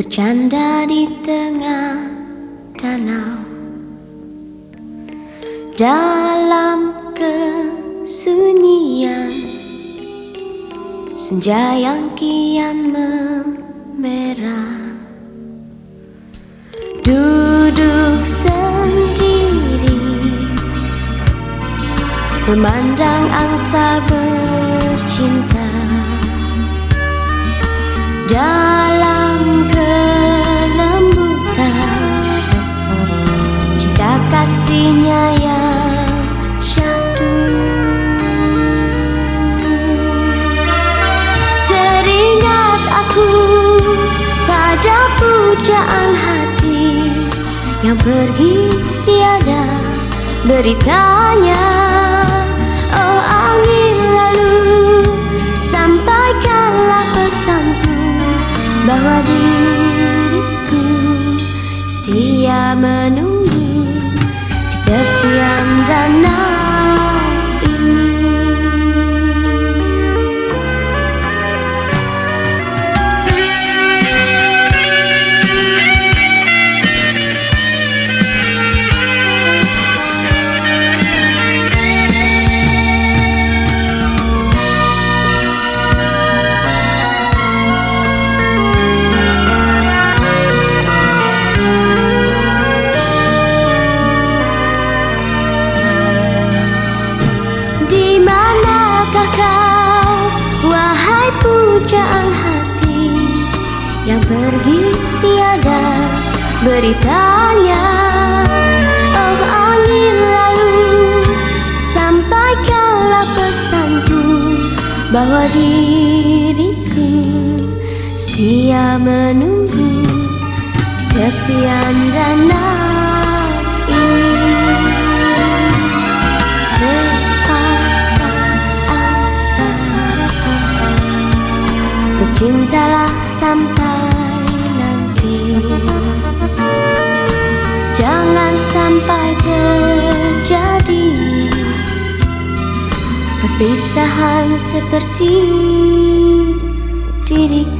bercanda di tengah danau. Dalam kesunyian senja yang kian memerah. Duduk sendiri memandang angsa bercinta. Dalam pujaan hati. Yang pergi tiada beritanya. Oh angin lalu sampaikanlah pesanku bahwa diriku setia menunggu di tepian danau pergi tiada beritanya? Oh angin lalu, sampaikanlah pesanku bahwa diriku setia menunggu di tepian danau Bercintalah sampai Jangan sampai terjadi Perpisahan seperti diriku